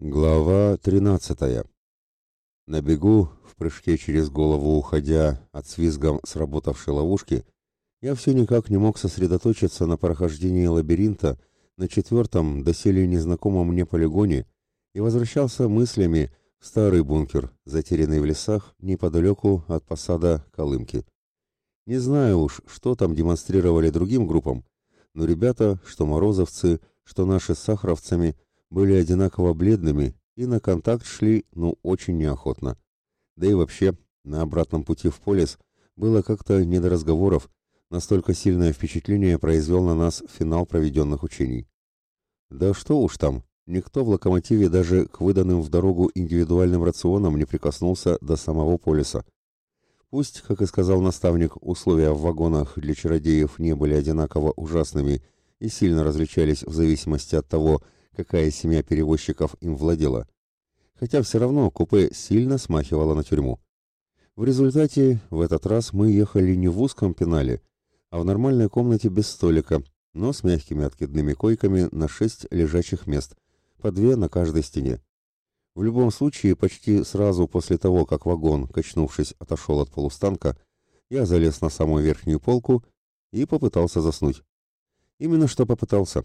Глава 13. На бегу, в прыжке через голову уходя от свизгом сработавшей ловушки, я все никак не мог сосредоточиться на прохождении лабиринта на четвертом, доселе незнакомом мне полигоне и возвращался мыслями в старый бункер, затерянный в лесах неподалеку от посада Колымки. Не знаю уж, что там демонстрировали другим группам, но ребята, что морозовцы, что наши с сахаровцами – были одинаково бледными и на контакт шли, ну, очень неохотно. Да и вообще, на обратном пути в полис было как-то не до разговоров, настолько сильное впечатление произвел на нас финал проведенных учений. Да что уж там, никто в локомотиве даже к выданным в дорогу индивидуальным рационам не прикоснулся до самого полиса. Пусть, как и сказал наставник, условия в вагонах для чародеев не были одинаково ужасными и сильно различались в зависимости от того, какая семья перевозчиков им владела, хотя все равно купе сильно смахивало на тюрьму. В результате в этот раз мы ехали не в узком пенале, а в нормальной комнате без столика, но с мягкими откидными койками на шесть лежачих мест, по две на каждой стене. В любом случае, почти сразу после того, как вагон, качнувшись, отошел от полустанка, я залез на самую верхнюю полку и попытался заснуть. Именно что попытался.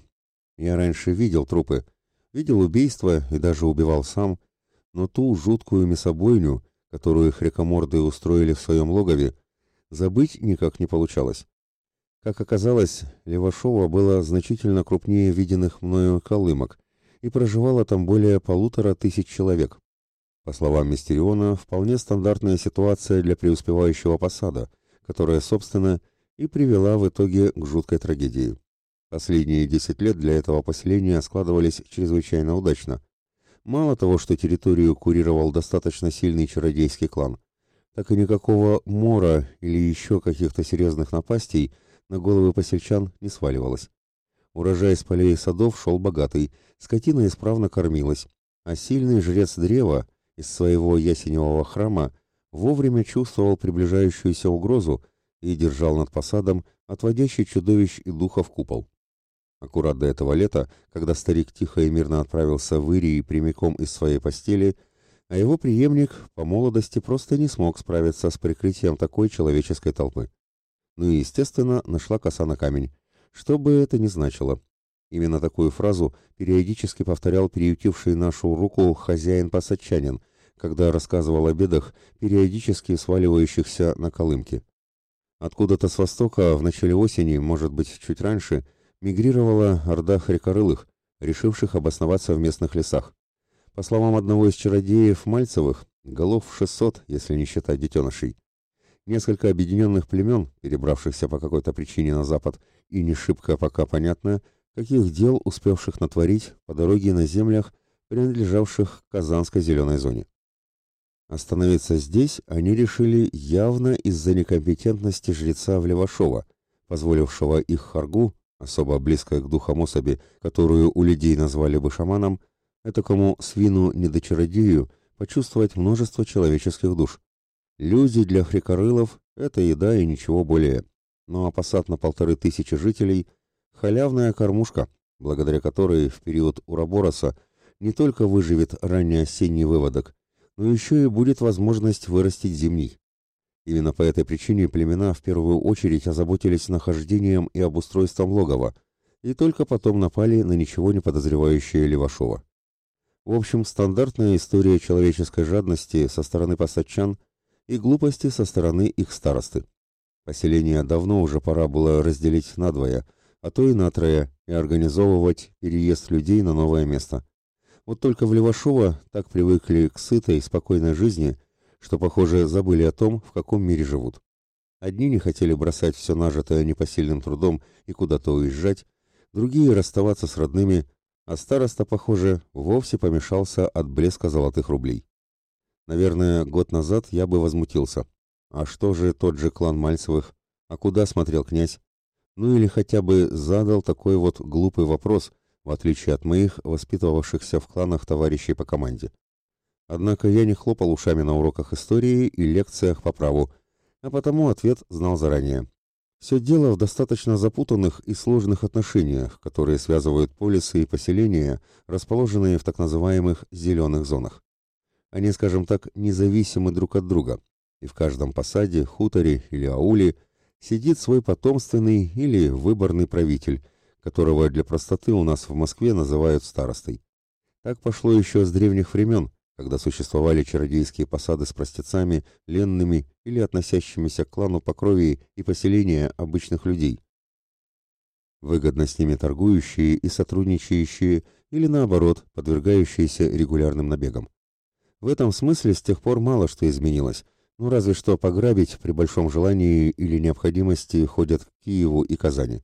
Я раньше видел трупы, видел убийства и даже убивал сам, но ту жуткую мясобойню, которую хрекоморды устроили в своем логове, забыть никак не получалось. Как оказалось, Левашова было значительно крупнее виденных мною колымок и проживало там более полутора тысяч человек. По словам Мистериона, вполне стандартная ситуация для преуспевающего посада, которая, собственно, и привела в итоге к жуткой трагедии. Последние 10 лет для этого поселения складывались чрезвычайно удачно. Мало того, что территорию курировал достаточно сильный чародейский клан, так и никакого мора или еще каких-то серьезных напастей на головы посельчан не сваливалось. Урожай с полей и садов шел богатый, скотина исправно кормилась, а сильный жрец древа из своего ясеневого храма вовремя чувствовал приближающуюся угрозу и держал над посадом отводящий чудовищ и духов купол. Аккурат до этого лета, когда старик тихо и мирно отправился в Ирии прямиком из своей постели, а его преемник по молодости просто не смог справиться с прикрытием такой человеческой толпы. Ну и, естественно, нашла коса на камень. Что бы это ни значило. Именно такую фразу периодически повторял переютивший нашу руку хозяин-посадчанин, когда рассказывал о бедах, периодически сваливающихся на Колымке. Откуда-то с востока в начале осени, может быть, чуть раньше, мигрировала орда хрикорылых, решивших обосноваться в местных лесах. По словам одного из чародеев Мальцевых, голов 600, если не считать детенышей. Несколько объединенных племен, перебравшихся по какой-то причине на запад, и не шибко пока понятно, каких дел успевших натворить по дороге на землях, принадлежавших Казанской зеленой зоне. Остановиться здесь они решили явно из-за некомпетентности жреца Влевашова, позволившего их Харгу особо близкая к духам особи, которую у людей назвали бы шаманом, этакому свину недочародею почувствовать множество человеческих душ. Люди для хрикорылов – это еда и ничего более. Ну а посад на полторы тысячи жителей – халявная кормушка, благодаря которой в период урабороса не только выживет ранний осенний выводок, но еще и будет возможность вырастить зимний. Именно по этой причине племена в первую очередь озаботились нахождением и обустройством логова, и только потом напали на ничего не подозревающее Левашова. В общем, стандартная история человеческой жадности со стороны посадчан и глупости со стороны их старосты. Поселение давно уже пора было разделить надвое, а то и на трое, и организовывать переезд людей на новое место. Вот только в Левашово так привыкли к сытой, спокойной жизни – что, похоже, забыли о том, в каком мире живут. Одни не хотели бросать все нажитое непосильным трудом и куда-то уезжать, другие расставаться с родными, а староста, похоже, вовсе помешался от блеска золотых рублей. Наверное, год назад я бы возмутился. А что же тот же клан Мальцевых? А куда смотрел князь? Ну или хотя бы задал такой вот глупый вопрос, в отличие от моих воспитывавшихся в кланах товарищей по команде. Однако я не хлопал ушами на уроках истории и лекциях по праву, а потому ответ знал заранее. Все дело в достаточно запутанных и сложных отношениях, которые связывают полисы и поселения, расположенные в так называемых «зеленых зонах». Они, скажем так, независимы друг от друга, и в каждом посаде, хуторе или ауле сидит свой потомственный или выборный правитель, которого для простоты у нас в Москве называют старостой. Так пошло еще с древних времен, когда существовали чародейские посады с простецами, ленными или относящимися к клану по крови и поселения обычных людей. Выгодно с ними торгующие и сотрудничающие, или наоборот, подвергающиеся регулярным набегам. В этом смысле с тех пор мало что изменилось, ну разве что пограбить при большом желании или необходимости ходят к Киеву и Казани.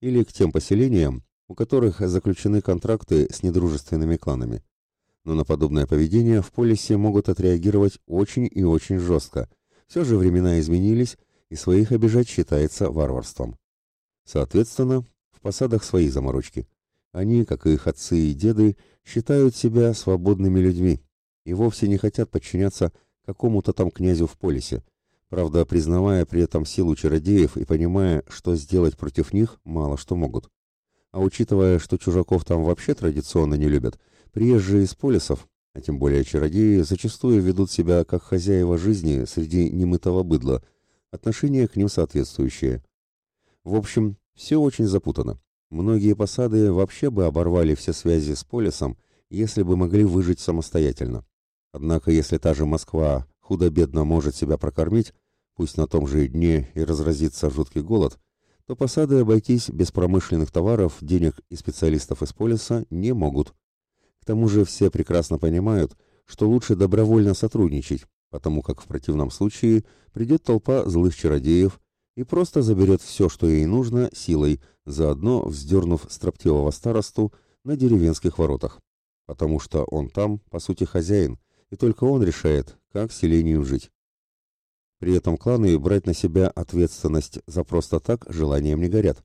Или к тем поселениям, у которых заключены контракты с недружественными кланами но на подобное поведение в полисе могут отреагировать очень и очень жестко. Все же времена изменились, и своих обижать считается варварством. Соответственно, в посадах свои заморочки. Они, как и их отцы и деды, считают себя свободными людьми и вовсе не хотят подчиняться какому-то там князю в полисе, правда, признавая при этом силу чародеев и понимая, что сделать против них мало что могут. А учитывая, что чужаков там вообще традиционно не любят, Приезжие из полисов, а тем более чародеи, зачастую ведут себя как хозяева жизни среди немытого быдла, отношение к ним соответствующее. В общем, все очень запутано. Многие посады вообще бы оборвали все связи с полисом, если бы могли выжить самостоятельно. Однако, если та же Москва худо-бедно может себя прокормить, пусть на том же дне и разразится жуткий голод, то посады обойтись без промышленных товаров, денег и специалистов из полиса не могут тому же все прекрасно понимают, что лучше добровольно сотрудничать, потому как в противном случае придет толпа злых чародеев и просто заберет все, что ей нужно, силой, заодно вздернув строптивого старосту на деревенских воротах. Потому что он там, по сути, хозяин, и только он решает, как селению жить. При этом кланы брать на себя ответственность за просто так желанием не горят.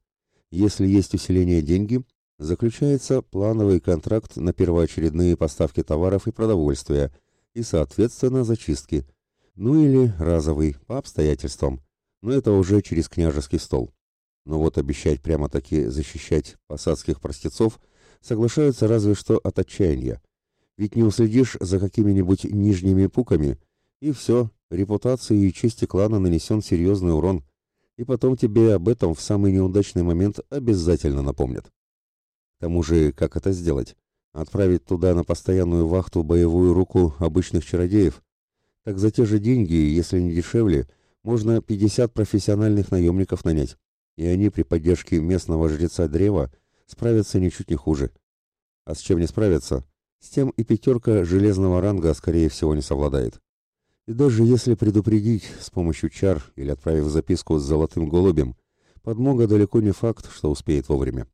Если есть у селения деньги, заключается плановый контракт на первоочередные поставки товаров и продовольствия и, соответственно, зачистки, ну или разовый, по обстоятельствам, но это уже через княжеский стол. Но вот обещать прямо-таки защищать посадских простецов соглашаются разве что от отчаяния. Ведь не уследишь за какими-нибудь нижними пуками, и все, репутации и чести клана нанесен серьезный урон, и потом тебе об этом в самый неудачный момент обязательно напомнят тому же, как это сделать? Отправить туда на постоянную вахту боевую руку обычных чародеев? Так за те же деньги, если не дешевле, можно 50 профессиональных наемников нанять, и они при поддержке местного жреца древа справятся ничуть не хуже. А с чем не справятся? С тем и пятерка железного ранга, скорее всего, не совладает. И даже если предупредить с помощью чар или отправив записку с золотым голубем, подмога далеко не факт, что успеет вовремя.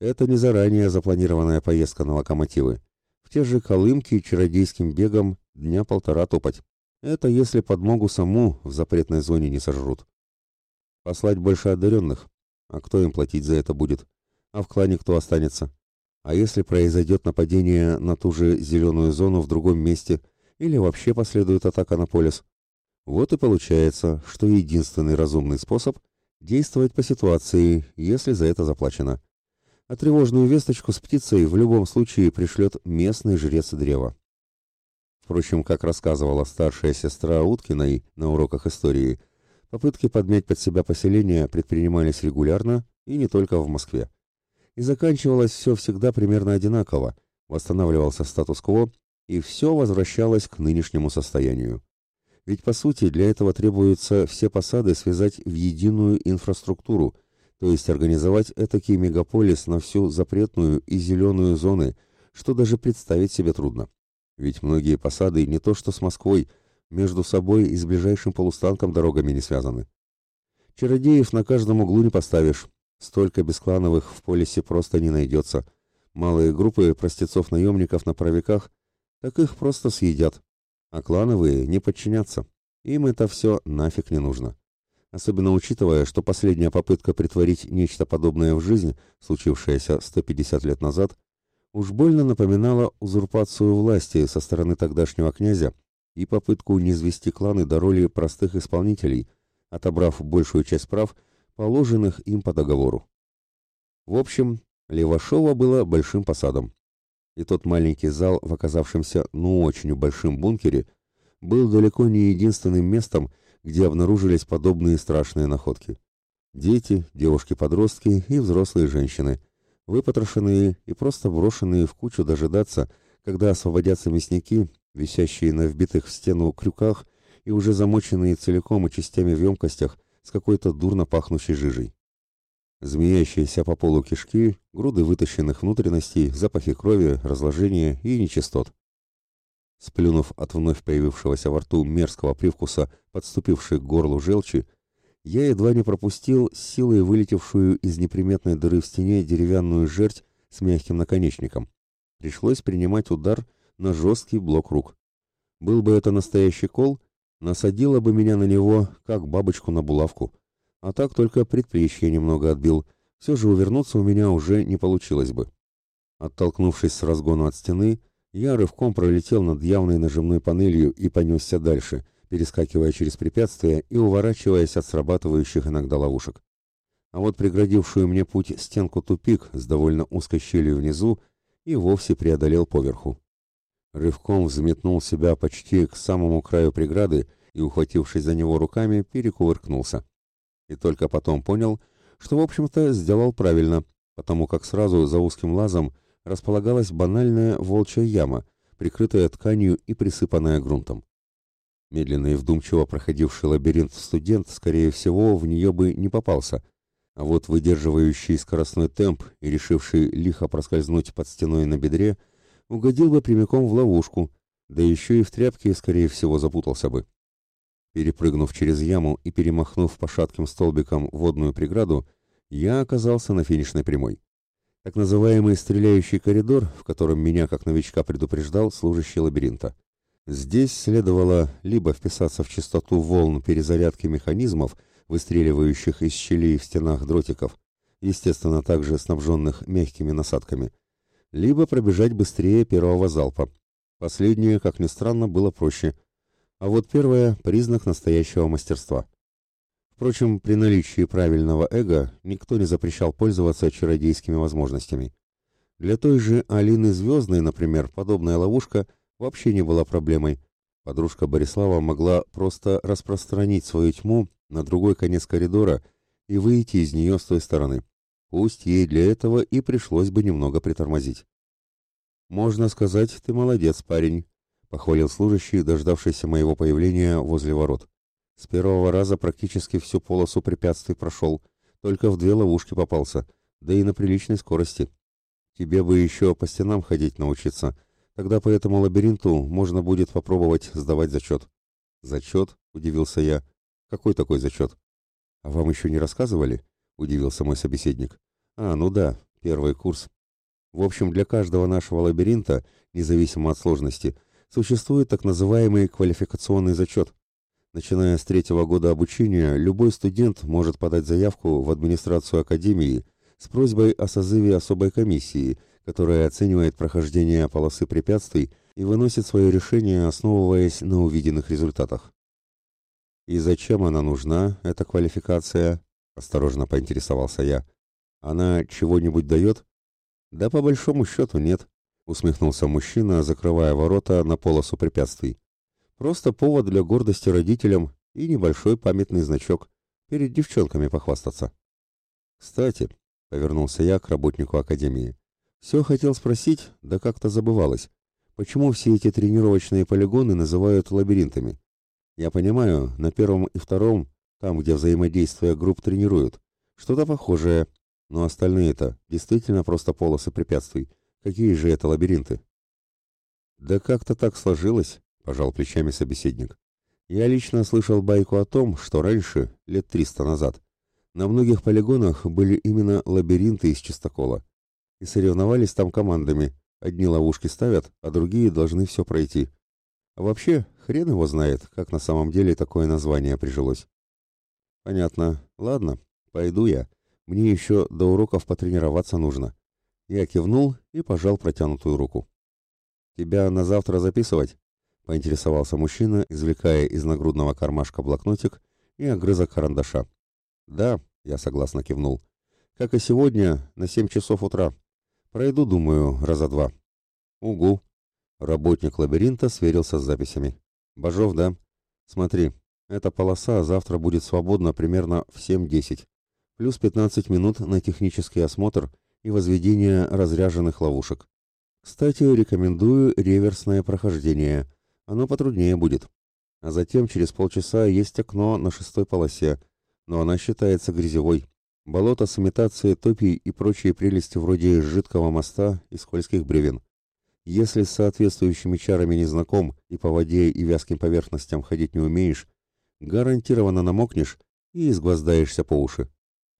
Это не заранее запланированная поездка на локомотивы. В те же Колымки чародейским бегом дня полтора топать. Это если подмогу саму в запретной зоне не сожрут. Послать больше одаренных. А кто им платить за это будет? А в клане кто останется? А если произойдет нападение на ту же зеленую зону в другом месте, или вообще последует атака на полис? Вот и получается, что единственный разумный способ – действовать по ситуации, если за это заплачено а тревожную весточку с птицей в любом случае пришлет местный жрец древа. Впрочем, как рассказывала старшая сестра Уткиной на уроках истории, попытки подмять под себя поселение предпринимались регулярно и не только в Москве. И заканчивалось все всегда примерно одинаково, восстанавливался статус-кво, и все возвращалось к нынешнему состоянию. Ведь, по сути, для этого требуется все посады связать в единую инфраструктуру – то есть организовать этакий мегаполис на всю запретную и зеленую зоны, что даже представить себе трудно. Ведь многие посады не то что с Москвой, между собой и с ближайшим полустанком дорогами не связаны. Чародеев на каждом углу не поставишь, столько бесклановых в полисе просто не найдется. Малые группы простецов-наемников на правиках, так их просто съедят, а клановые не подчинятся. Им это все нафиг не нужно особенно учитывая, что последняя попытка притворить нечто подобное в жизнь, случившаяся 150 лет назад, уж больно напоминала узурпацию власти со стороны тогдашнего князя и попытку низвести кланы до роли простых исполнителей, отобрав большую часть прав, положенных им по договору. В общем, Левашова было большим посадом. И тот маленький зал в оказавшемся ну очень большим бункере был далеко не единственным местом, где обнаружились подобные страшные находки. Дети, девушки-подростки и взрослые женщины, выпотрошенные и просто брошенные в кучу дожидаться, когда освободятся мясники, висящие на вбитых в стену крюках и уже замоченные целиком и частями в емкостях с какой-то дурно пахнущей жижей. Змеящиеся по полу кишки, груды вытащенных внутренностей, запахи крови, разложения и нечистот. Сплюнув от вновь появившегося во рту мерзкого привкуса, подступившей к горлу желчи, я едва не пропустил силой вылетевшую из неприметной дыры в стене деревянную жерть с мягким наконечником. Пришлось принимать удар на жесткий блок рук. Был бы это настоящий кол, насадила бы меня на него, как бабочку на булавку. А так только предплечье немного отбил. Все же увернуться у меня уже не получилось бы. Оттолкнувшись с разгону от стены, я рывком пролетел над явной нажимной панелью и понесся дальше, перескакивая через препятствия и уворачиваясь от срабатывающих иногда ловушек. А вот преградившую мне путь стенку тупик с довольно узкой щелью внизу и вовсе преодолел поверху. Рывком взметнул себя почти к самому краю преграды и, ухватившись за него руками, перекувыркнулся. И только потом понял, что, в общем-то, сделал правильно, потому как сразу за узким лазом располагалась банальная волчья яма, прикрытая тканью и присыпанная грунтом. Медленно и вдумчиво проходивший лабиринт студент, скорее всего, в нее бы не попался, а вот выдерживающий скоростной темп и решивший лихо проскользнуть под стеной на бедре, угодил бы прямиком в ловушку, да еще и в тряпке, скорее всего, запутался бы. Перепрыгнув через яму и перемахнув по шатким столбикам водную преграду, я оказался на финишной прямой так называемый стреляющий коридор, в котором меня как новичка предупреждал служащий лабиринта. Здесь следовало либо вписаться в частоту волн перезарядки механизмов, выстреливающих из щелей в стенах дротиков, естественно, также снабженных мягкими насадками, либо пробежать быстрее первого залпа. Последнее, как ни странно, было проще, а вот первое – признак настоящего мастерства. Впрочем, при наличии правильного эго никто не запрещал пользоваться чародейскими возможностями. Для той же Алины Звездной, например, подобная ловушка вообще не была проблемой. Подружка Борислава могла просто распространить свою тьму на другой конец коридора и выйти из нее с той стороны. Пусть ей для этого и пришлось бы немного притормозить. «Можно сказать, ты молодец, парень», — похвалил служащий, дождавшийся моего появления возле ворот. С первого раза практически всю полосу препятствий прошел, только в две ловушки попался, да и на приличной скорости. Тебе бы еще по стенам ходить научиться, тогда по этому лабиринту можно будет попробовать сдавать зачет. Зачет? — удивился я. Какой такой зачет? А вам еще не рассказывали? — удивился мой собеседник. А, ну да, первый курс. В общем, для каждого нашего лабиринта, независимо от сложности, существует так называемый квалификационный зачет. Начиная с третьего года обучения, любой студент может подать заявку в администрацию академии с просьбой о созыве особой комиссии, которая оценивает прохождение полосы препятствий и выносит свое решение, основываясь на увиденных результатах. «И зачем она нужна, эта квалификация?» – осторожно поинтересовался я. «Она чего-нибудь дает?» «Да по большому счету нет», – усмехнулся мужчина, закрывая ворота на полосу препятствий. Просто повод для гордости родителям и небольшой памятный значок. Перед девчонками похвастаться. Кстати, повернулся я к работнику академии. Все хотел спросить, да как-то забывалось. Почему все эти тренировочные полигоны называют лабиринтами? Я понимаю, на первом и втором, там, где взаимодействие групп тренируют, что-то похожее, но остальные-то действительно просто полосы препятствий. Какие же это лабиринты? Да как-то так сложилось, пожал плечами собеседник. Я лично слышал байку о том, что раньше, лет триста назад, на многих полигонах были именно лабиринты из чистокола. И соревновались там командами. Одни ловушки ставят, а другие должны все пройти. А вообще, хрен его знает, как на самом деле такое название прижилось. Понятно. Ладно, пойду я. Мне еще до уроков потренироваться нужно. Я кивнул и пожал протянутую руку. Тебя на завтра записывать? Поинтересовался мужчина, извлекая из нагрудного кармашка блокнотик и огрызок карандаша. «Да, Я согласно кивнул. Как и сегодня, на семь часов утра. Пройду, думаю, раза два. Угу. Работник лабиринта сверился с записями. Бажов, да? Смотри, эта полоса завтра будет свободна примерно в 7.10. Плюс 15 минут на технический осмотр и возведение разряженных ловушек. Кстати, рекомендую реверсное прохождение. Оно потруднее будет. А затем через полчаса есть окно на шестой полосе, но она считается грязевой. Болото с имитацией топий и прочие прелести вроде жидкого моста и скользких бревен. Если с соответствующими чарами не знаком и по воде и вязким поверхностям ходить не умеешь, гарантированно намокнешь и изгвоздаешься по уши.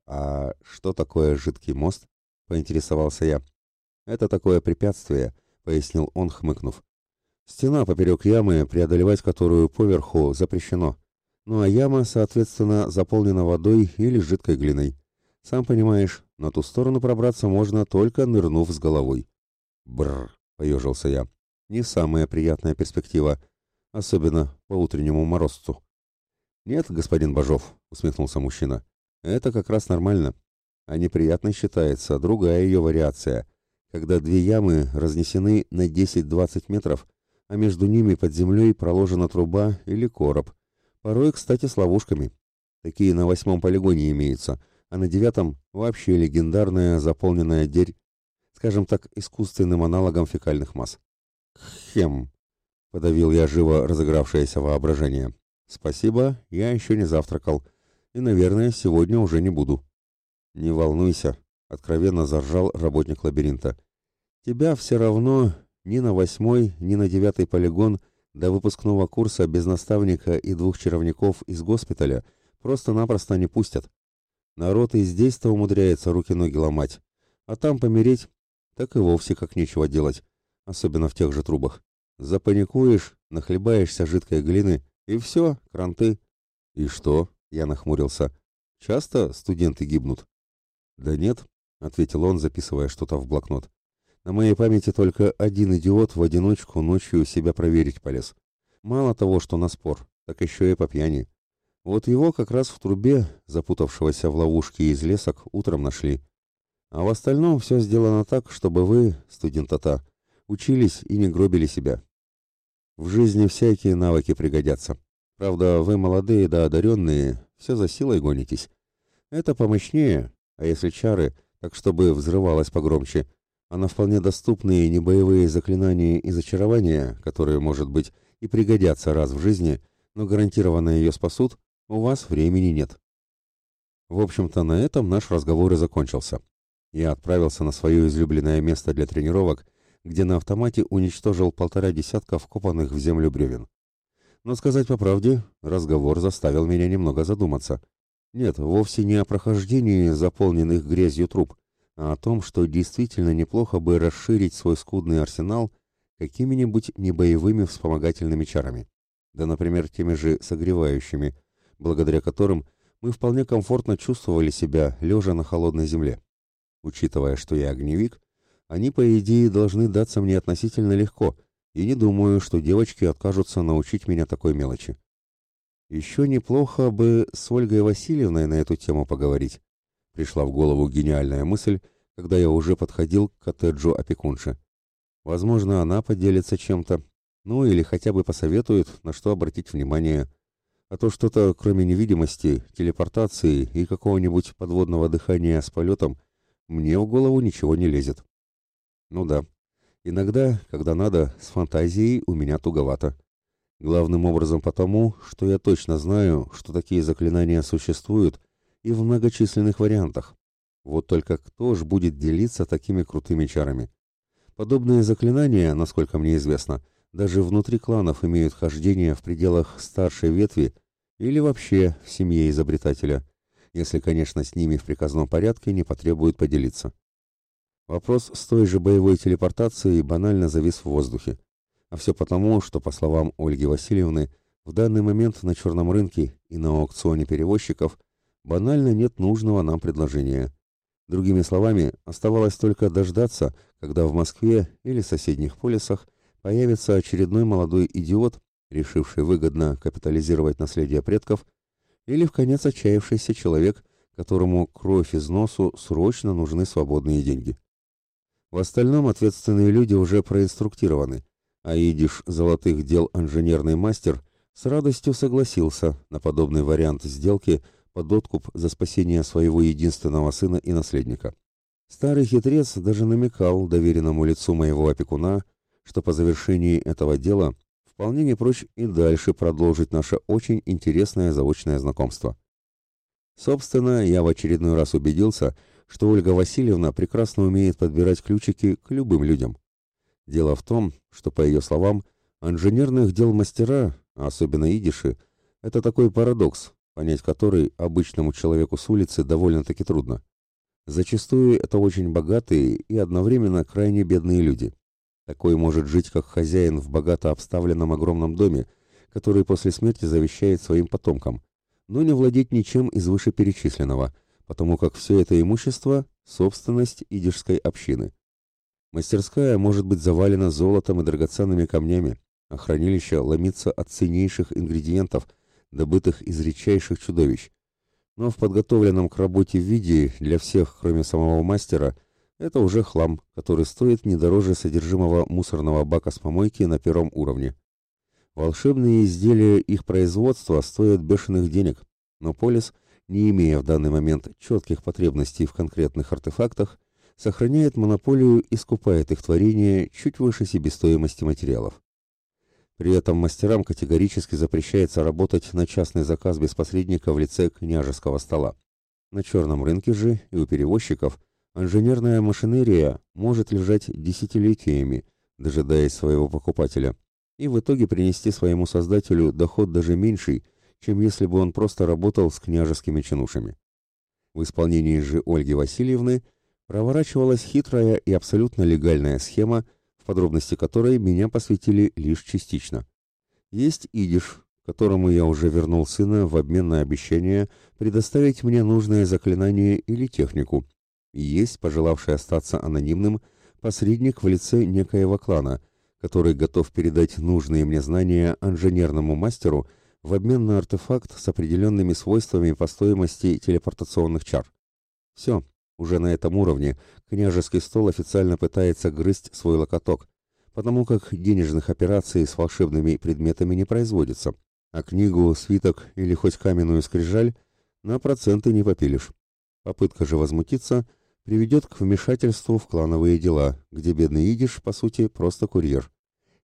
А что такое жидкий мост? поинтересовался я. Это такое препятствие, пояснил он, хмыкнув. Стена поперек ямы, преодолевать которую поверху запрещено. Ну а яма, соответственно, заполнена водой или жидкой глиной. Сам понимаешь, на ту сторону пробраться можно только нырнув с головой. Бррр поежился я. Не самая приятная перспектива, особенно по утреннему морозцу. Нет, господин Бажов, усмехнулся мужчина. Это как раз нормально. А неприятной считается другая ее вариация, когда две ямы разнесены на 10-20 метров, а между ними под землей проложена труба или короб. Порой, кстати, с ловушками. Такие на восьмом полигоне имеются, а на девятом вообще легендарная заполненная дерь скажем так, искусственным аналогом фекальных масс. «Хем!» — подавил я живо разыгравшееся воображение. «Спасибо, я еще не завтракал, и, наверное, сегодня уже не буду». «Не волнуйся», — откровенно заржал работник лабиринта. «Тебя все равно ни на восьмой, ни на девятый полигон до выпускного курса без наставника и двух чаровников из госпиталя просто-напросто не пустят. Народ и здесь-то умудряется руки-ноги ломать, а там помереть так и вовсе как нечего делать, особенно в тех же трубах. Запаникуешь, нахлебаешься жидкой глины, и все, кранты. И что? Я нахмурился. Часто студенты гибнут? Да нет, ответил он, записывая что-то в блокнот. На моей памяти только один идиот в одиночку ночью себя проверить полез. Мало того, что на спор, так еще и по пьяни. Вот его как раз в трубе, запутавшегося в ловушке из лесок, утром нашли. А в остальном все сделано так, чтобы вы, студентата, учились и не гробили себя. В жизни всякие навыки пригодятся. Правда, вы молодые да одаренные, все за силой гонитесь. Это помощнее, а если чары, так чтобы взрывалось погромче, а на вполне доступные небоевые заклинания и зачарования, которые, может быть, и пригодятся раз в жизни, но гарантированно ее спасут, у вас времени нет. В общем-то, на этом наш разговор и закончился я отправился на свое излюбленное место для тренировок, где на автомате уничтожил полтора десятка вкопанных в землю бревен. Но сказать по правде, разговор заставил меня немного задуматься. Нет, вовсе не о прохождении заполненных грязью труб, а о том, что действительно неплохо бы расширить свой скудный арсенал какими-нибудь небоевыми вспомогательными чарами. Да, например, теми же согревающими, благодаря которым мы вполне комфортно чувствовали себя, лежа на холодной земле. Учитывая, что я огневик, они, по идее, должны даться мне относительно легко, и не думаю, что девочки откажутся научить меня такой мелочи. Еще неплохо бы с Ольгой Васильевной на эту тему поговорить. Пришла в голову гениальная мысль, когда я уже подходил к коттеджу опекунши. Возможно, она поделится чем-то, ну или хотя бы посоветует, на что обратить внимание. А то что-то, кроме невидимости, телепортации и какого-нибудь подводного дыхания с полетом, мне в голову ничего не лезет. Ну да, иногда, когда надо, с фантазией у меня туговато. Главным образом потому, что я точно знаю, что такие заклинания существуют и в многочисленных вариантах. Вот только кто ж будет делиться такими крутыми чарами? Подобные заклинания, насколько мне известно, даже внутри кланов имеют хождение в пределах старшей ветви или вообще в семье изобретателя – если, конечно, с ними в приказном порядке не потребуют поделиться. Вопрос с той же боевой телепортацией банально завис в воздухе. А все потому, что, по словам Ольги Васильевны, в данный момент на черном рынке и на аукционе перевозчиков банально нет нужного нам предложения. Другими словами, оставалось только дождаться, когда в Москве или соседних полисах появится очередной молодой идиот, решивший выгодно капитализировать наследие предков или в конец отчаявшийся человек, которому кровь из носу срочно нужны свободные деньги. В остальном ответственные люди уже проинструктированы, а идиш золотых дел инженерный мастер с радостью согласился на подобный вариант сделки под откуп за спасение своего единственного сына и наследника. Старый хитрец даже намекал доверенному лицу моего опекуна, что по завершении этого дела вполне не прочь и дальше продолжить наше очень интересное заочное знакомство. Собственно, я в очередной раз убедился, что Ольга Васильевна прекрасно умеет подбирать ключики к любым людям. Дело в том, что, по ее словам, инженерных дел мастера, а особенно идиши, это такой парадокс, понять который обычному человеку с улицы довольно-таки трудно. Зачастую это очень богатые и одновременно крайне бедные люди. Такой может жить как хозяин в богато обставленном огромном доме, который после смерти завещает своим потомкам, но не владеть ничем из вышеперечисленного, потому как все это имущество – собственность идишской общины. Мастерская может быть завалена золотом и драгоценными камнями, а хранилище ломится от ценнейших ингредиентов, добытых из редчайших чудовищ, но в подготовленном к работе виде для всех, кроме самого мастера, это уже хлам, который стоит не дороже содержимого мусорного бака с помойки на первом уровне. Волшебные изделия их производства стоят бешеных денег, но Полис, не имея в данный момент четких потребностей в конкретных артефактах, сохраняет монополию и скупает их творение чуть выше себестоимости материалов. При этом мастерам категорически запрещается работать на частный заказ без посредника в лице княжеского стола. На черном рынке же и у перевозчиков инженерная машинерия может лежать десятилетиями, дожидаясь своего покупателя, и в итоге принести своему создателю доход даже меньший, чем если бы он просто работал с княжескими чинушами. В исполнении же Ольги Васильевны проворачивалась хитрая и абсолютно легальная схема – подробности которой меня посвятили лишь частично. Есть идиш, которому я уже вернул сына в обмен на обещание предоставить мне нужное заклинание или технику. Есть, пожелавший остаться анонимным, посредник в лице некоего клана, который готов передать нужные мне знания инженерному мастеру в обмен на артефакт с определенными свойствами по стоимости телепортационных чар. Все, уже на этом уровне княжеский стол официально пытается грызть свой локоток, потому как денежных операций с волшебными предметами не производится, а книгу, свиток или хоть каменную скрижаль на проценты не попилишь. Попытка же возмутиться приведет к вмешательству в клановые дела, где бедный идиш, по сути, просто курьер.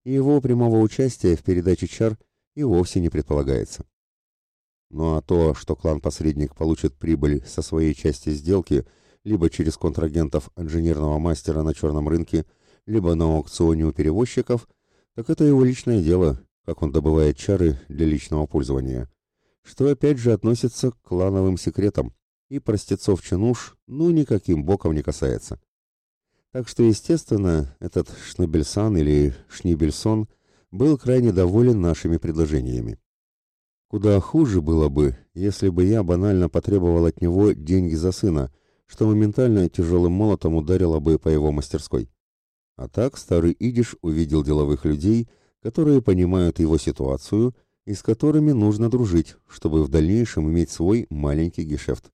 И его прямого участия в передаче чар и вовсе не предполагается. Ну а то, что клан-посредник получит прибыль со своей части сделки – либо через контрагентов инженерного мастера на черном рынке, либо на аукционе у перевозчиков, так это его личное дело, как он добывает чары для личного пользования, что опять же относится к клановым секретам, и простецов чинуш ну никаким боком не касается. Так что, естественно, этот Шнебельсан или Шнибельсон был крайне доволен нашими предложениями. Куда хуже было бы, если бы я банально потребовал от него деньги за сына – что моментально тяжелым молотом ударило бы по его мастерской. А так старый идиш увидел деловых людей, которые понимают его ситуацию и с которыми нужно дружить, чтобы в дальнейшем иметь свой маленький гешефт.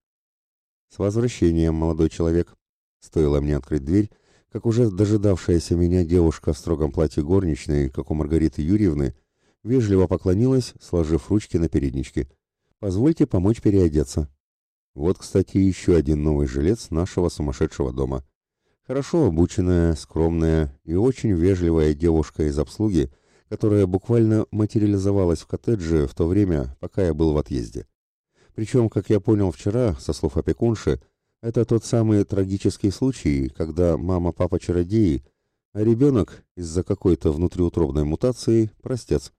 С возвращением, молодой человек. Стоило мне открыть дверь, как уже дожидавшаяся меня девушка в строгом платье горничной, как у Маргариты Юрьевны, вежливо поклонилась, сложив ручки на передничке. «Позвольте помочь переодеться». Вот, кстати, еще один новый жилец нашего сумасшедшего дома. Хорошо обученная, скромная и очень вежливая девушка из обслуги, которая буквально материализовалась в коттедже в то время, пока я был в отъезде. Причем, как я понял вчера, со слов опекунши, это тот самый трагический случай, когда мама-папа чародеи, а ребенок из-за какой-то внутриутробной мутации – простец.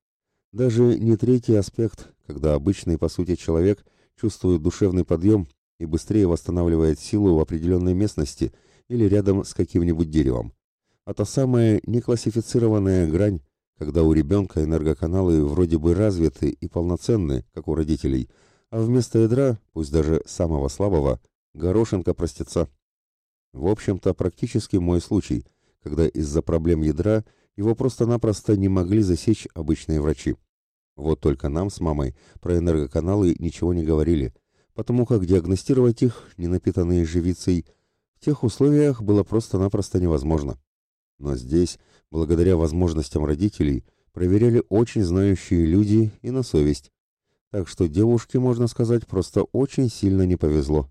Даже не третий аспект, когда обычный, по сути, человек – чувствует душевный подъем и быстрее восстанавливает силу в определенной местности или рядом с каким-нибудь деревом. А та самая неклассифицированная грань, когда у ребенка энергоканалы вроде бы развиты и полноценны, как у родителей, а вместо ядра, пусть даже самого слабого, горошинка простеца. В общем-то, практически мой случай, когда из-за проблем ядра его просто-напросто не могли засечь обычные врачи. Вот только нам с мамой про энергоканалы ничего не говорили, потому как диагностировать их, не напитанные живицей, в тех условиях было просто-напросто невозможно. Но здесь, благодаря возможностям родителей, проверяли очень знающие люди и на совесть. Так что девушке, можно сказать, просто очень сильно не повезло.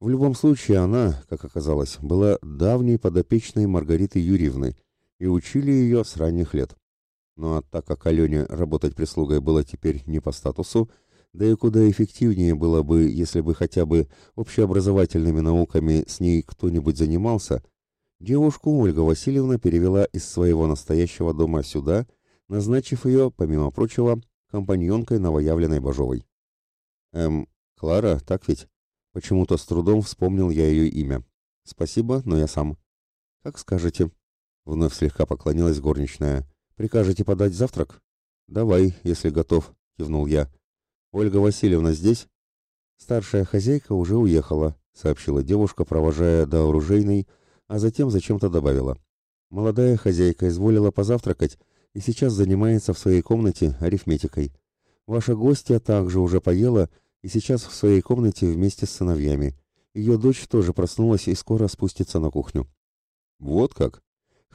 В любом случае она, как оказалось, была давней подопечной Маргариты Юрьевны, и учили ее с ранних лет. Ну а так как Алене работать прислугой было теперь не по статусу, да и куда эффективнее было бы, если бы хотя бы общеобразовательными науками с ней кто-нибудь занимался, девушку Ольга Васильевна перевела из своего настоящего дома сюда, назначив ее, помимо прочего, компаньонкой новоявленной Бажовой. Эм, Клара, так ведь? Почему-то с трудом вспомнил я ее имя. Спасибо, но я сам. Как скажете. Вновь слегка поклонилась горничная. Прикажете подать завтрак? Давай, если готов, кивнул я. Ольга Васильевна здесь? Старшая хозяйка уже уехала, сообщила девушка, провожая до оружейной, а затем зачем-то добавила. Молодая хозяйка изволила позавтракать и сейчас занимается в своей комнате арифметикой. Ваша гостья также уже поела и сейчас в своей комнате вместе с сыновьями. Ее дочь тоже проснулась и скоро спустится на кухню. Вот как,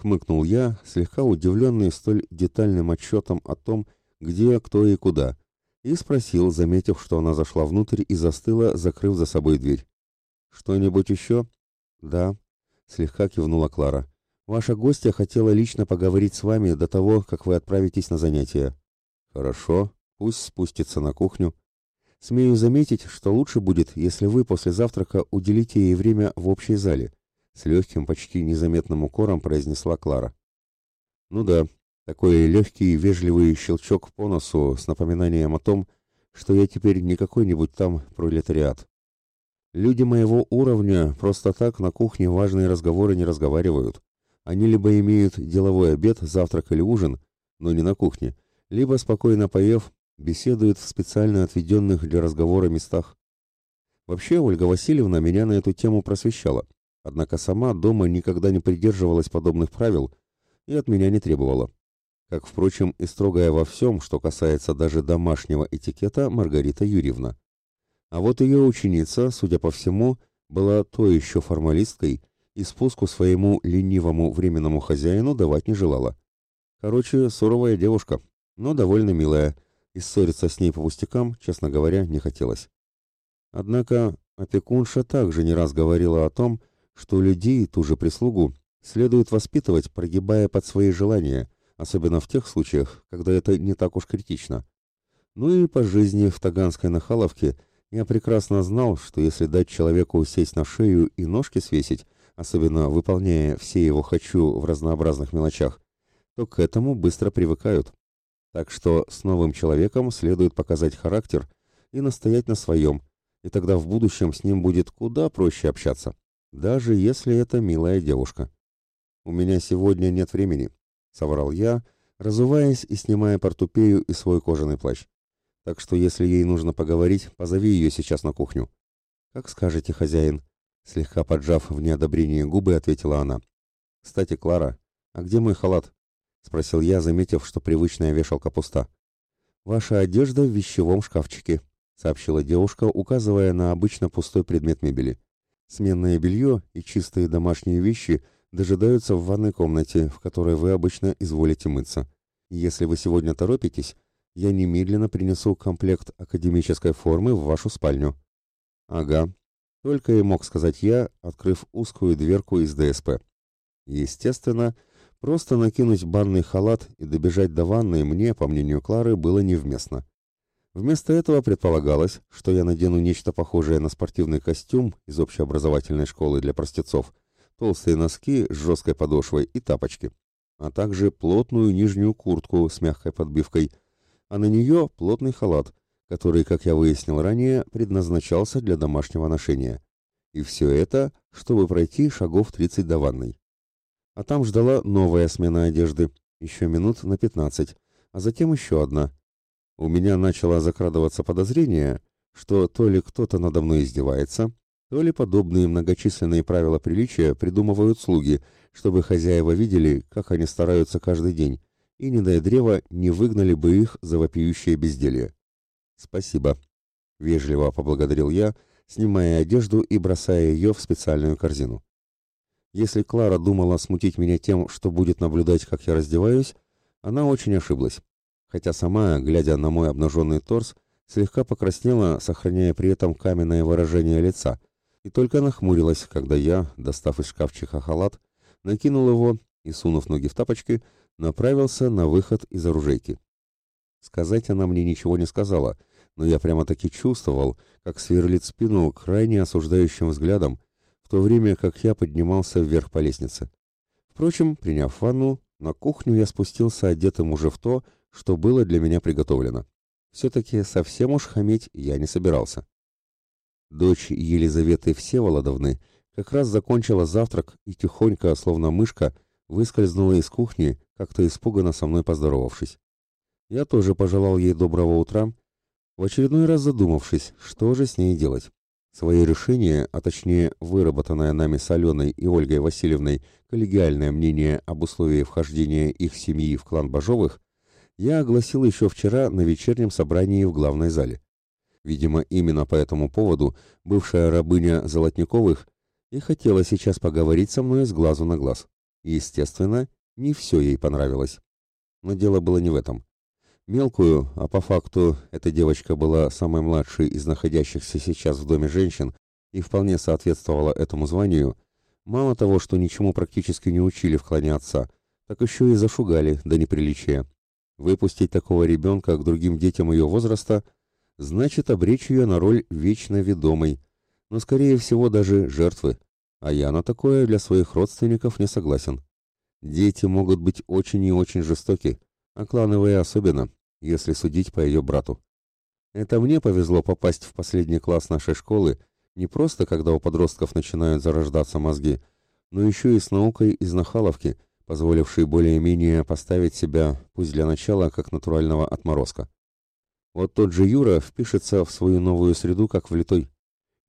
хмыкнул я, слегка удивленный столь детальным отчетом о том, где, кто и куда, и спросил, заметив, что она зашла внутрь и застыла, закрыв за собой дверь. «Что-нибудь еще?» «Да», — слегка кивнула Клара. «Ваша гостья хотела лично поговорить с вами до того, как вы отправитесь на занятия». «Хорошо, пусть спустится на кухню. Смею заметить, что лучше будет, если вы после завтрака уделите ей время в общей зале, с легким, почти незаметным укором произнесла Клара. Ну да, такой легкий вежливый щелчок по носу с напоминанием о том, что я теперь не какой-нибудь там пролетариат. Люди моего уровня просто так на кухне важные разговоры не разговаривают. Они либо имеют деловой обед, завтрак или ужин, но не на кухне, либо, спокойно поев, беседуют в специально отведенных для разговора местах. Вообще, Ольга Васильевна меня на эту тему просвещала, однако сама дома никогда не придерживалась подобных правил и от меня не требовала. Как, впрочем, и строгая во всем, что касается даже домашнего этикета Маргарита Юрьевна. А вот ее ученица, судя по всему, была то еще формалисткой и спуску своему ленивому временному хозяину давать не желала. Короче, суровая девушка, но довольно милая, и ссориться с ней по пустякам, честно говоря, не хотелось. Однако опекунша также не раз говорила о том, что людей, ту же прислугу, следует воспитывать, прогибая под свои желания, особенно в тех случаях, когда это не так уж критично. Ну и по жизни в Таганской Нахаловке я прекрасно знал, что если дать человеку сесть на шею и ножки свесить, особенно выполняя все его «хочу» в разнообразных мелочах, то к этому быстро привыкают. Так что с новым человеком следует показать характер и настоять на своем, и тогда в будущем с ним будет куда проще общаться, даже если это милая девушка. «У меня сегодня нет времени», — соврал я, разуваясь и снимая портупею и свой кожаный плащ. «Так что если ей нужно поговорить, позови ее сейчас на кухню». «Как скажете, хозяин», — слегка поджав в неодобрении губы, ответила она. «Кстати, Клара, а где мой халат?» — спросил я, заметив, что привычная вешалка пуста. «Ваша одежда в вещевом шкафчике», — сообщила девушка, указывая на обычно пустой предмет мебели. «Сменное белье и чистые домашние вещи дожидаются в ванной комнате, в которой вы обычно изволите мыться. Если вы сегодня торопитесь, я немедленно принесу комплект академической формы в вашу спальню». «Ага», — только и мог сказать я, открыв узкую дверку из ДСП. Естественно, — Просто накинуть банный халат и добежать до ванной мне, по мнению Клары, было невместно. Вместо этого предполагалось, что я надену нечто похожее на спортивный костюм из общеобразовательной школы для простецов, толстые носки с жесткой подошвой и тапочки, а также плотную нижнюю куртку с мягкой подбивкой, а на нее плотный халат, который, как я выяснил ранее, предназначался для домашнего ношения. И все это, чтобы пройти шагов 30 до ванной а там ждала новая смена одежды, еще минут на пятнадцать, а затем еще одна. У меня начало закрадываться подозрение, что то ли кто-то надо мной издевается, то ли подобные многочисленные правила приличия придумывают слуги, чтобы хозяева видели, как они стараются каждый день, и, не дай древа, не выгнали бы их за вопиющее безделье. «Спасибо», Вежливо поблагодарил я, снимая одежду и бросая ее в специальную корзину. Если Клара думала смутить меня тем, что будет наблюдать, как я раздеваюсь, она очень ошиблась. Хотя сама, глядя на мой обнаженный торс, слегка покраснела, сохраняя при этом каменное выражение лица, и только нахмурилась, когда я, достав из шкафчика халат, накинул его и, сунув ноги в тапочки, направился на выход из оружейки. Сказать она мне ничего не сказала, но я прямо-таки чувствовал, как сверлит спину крайне осуждающим взглядом, в то время как я поднимался вверх по лестнице. Впрочем, приняв ванну, на кухню я спустился одетым уже в то, что было для меня приготовлено. Все-таки совсем уж хамить я не собирался. Дочь Елизаветы Всеволодовны как раз закончила завтрак и тихонько, словно мышка, выскользнула из кухни, как-то испуганно со мной поздоровавшись. Я тоже пожелал ей доброго утра, в очередной раз задумавшись, что же с ней делать. Свое решение, а точнее выработанное нами с Аленой и Ольгой Васильевной коллегиальное мнение об условии вхождения их семьи в клан Бажовых, я огласил еще вчера на вечернем собрании в главной зале. Видимо, именно по этому поводу бывшая рабыня Золотниковых и хотела сейчас поговорить со мной с глазу на глаз. естественно, не все ей понравилось. Но дело было не в этом. Мелкую, а по факту эта девочка была самой младшей из находящихся сейчас в доме женщин и вполне соответствовала этому званию, мало того, что ничему практически не учили в клане отца, так еще и зашугали до неприличия. Выпустить такого ребенка к другим детям ее возраста значит обречь ее на роль вечно ведомой, но, скорее всего, даже жертвы. А я на такое для своих родственников не согласен. Дети могут быть очень и очень жестоки, а клановые особенно, если судить по ее брату. Это мне повезло попасть в последний класс нашей школы не просто когда у подростков начинают зарождаться мозги, но еще и с наукой из нахаловки, позволившей более-менее поставить себя, пусть для начала, как натурального отморозка. Вот тот же Юра впишется в свою новую среду как влитой.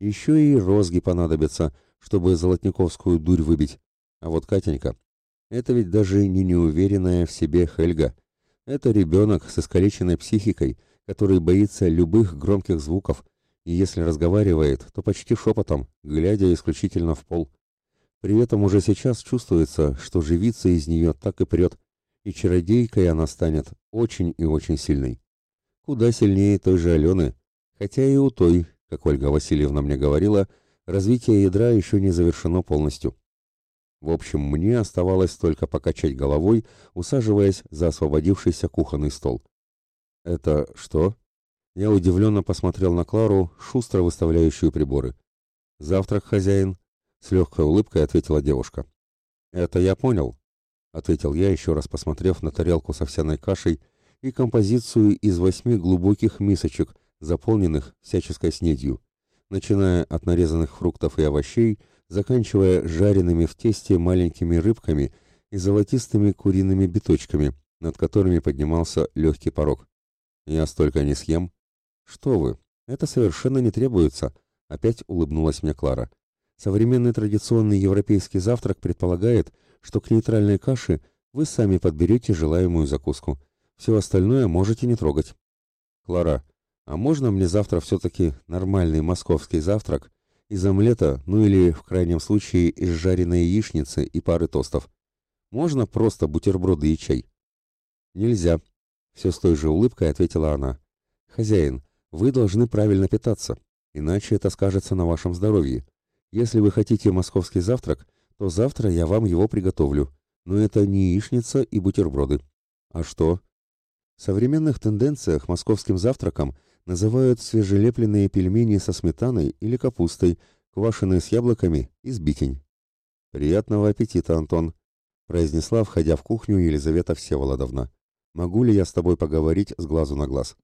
Еще и розги понадобятся, чтобы золотниковскую дурь выбить. А вот Катенька, это ведь даже не неуверенная в себе Хельга, это ребенок с искалеченной психикой, который боится любых громких звуков, и если разговаривает, то почти шепотом, глядя исключительно в пол. При этом уже сейчас чувствуется, что живица из нее так и прет, и чародейкой она станет очень и очень сильной. Куда сильнее той же Алены, хотя и у той, как Ольга Васильевна мне говорила, развитие ядра еще не завершено полностью. В общем, мне оставалось только покачать головой, усаживаясь за освободившийся кухонный стол. «Это что?» Я удивленно посмотрел на Клару, шустро выставляющую приборы. «Завтрак, хозяин», — с легкой улыбкой ответила девушка. «Это я понял», — ответил я, еще раз посмотрев на тарелку с овсяной кашей и композицию из восьми глубоких мисочек, заполненных всяческой снедью, начиная от нарезанных фруктов и овощей заканчивая жареными в тесте маленькими рыбками и золотистыми куриными биточками, над которыми поднимался легкий порог. «Я столько не съем». «Что вы, это совершенно не требуется», — опять улыбнулась мне Клара. «Современный традиционный европейский завтрак предполагает, что к нейтральной каше вы сами подберете желаемую закуску. Все остальное можете не трогать». «Клара, а можно мне завтра все-таки нормальный московский завтрак из омлета, ну или, в крайнем случае, из жареной яичницы и пары тостов. Можно просто бутерброды и чай. Нельзя. Все с той же улыбкой ответила она. Хозяин, вы должны правильно питаться, иначе это скажется на вашем здоровье. Если вы хотите московский завтрак, то завтра я вам его приготовлю. Но это не яичница и бутерброды. А что? В современных тенденциях московским завтраком – называют свежелепленные пельмени со сметаной или капустой, квашеные с яблоками и сбитень. «Приятного аппетита, Антон», — произнесла, входя в кухню Елизавета Всеволодовна. «Могу ли я с тобой поговорить с глазу на глаз?»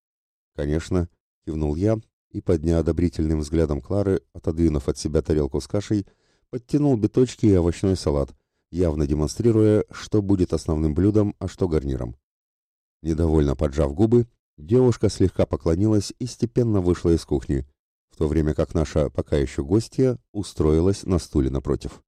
«Конечно», — кивнул я и, под неодобрительным взглядом Клары, отодвинув от себя тарелку с кашей, подтянул биточки и овощной салат, явно демонстрируя, что будет основным блюдом, а что гарниром. Недовольно поджав губы, Девушка слегка поклонилась и степенно вышла из кухни, в то время как наша пока еще гостья устроилась на стуле напротив.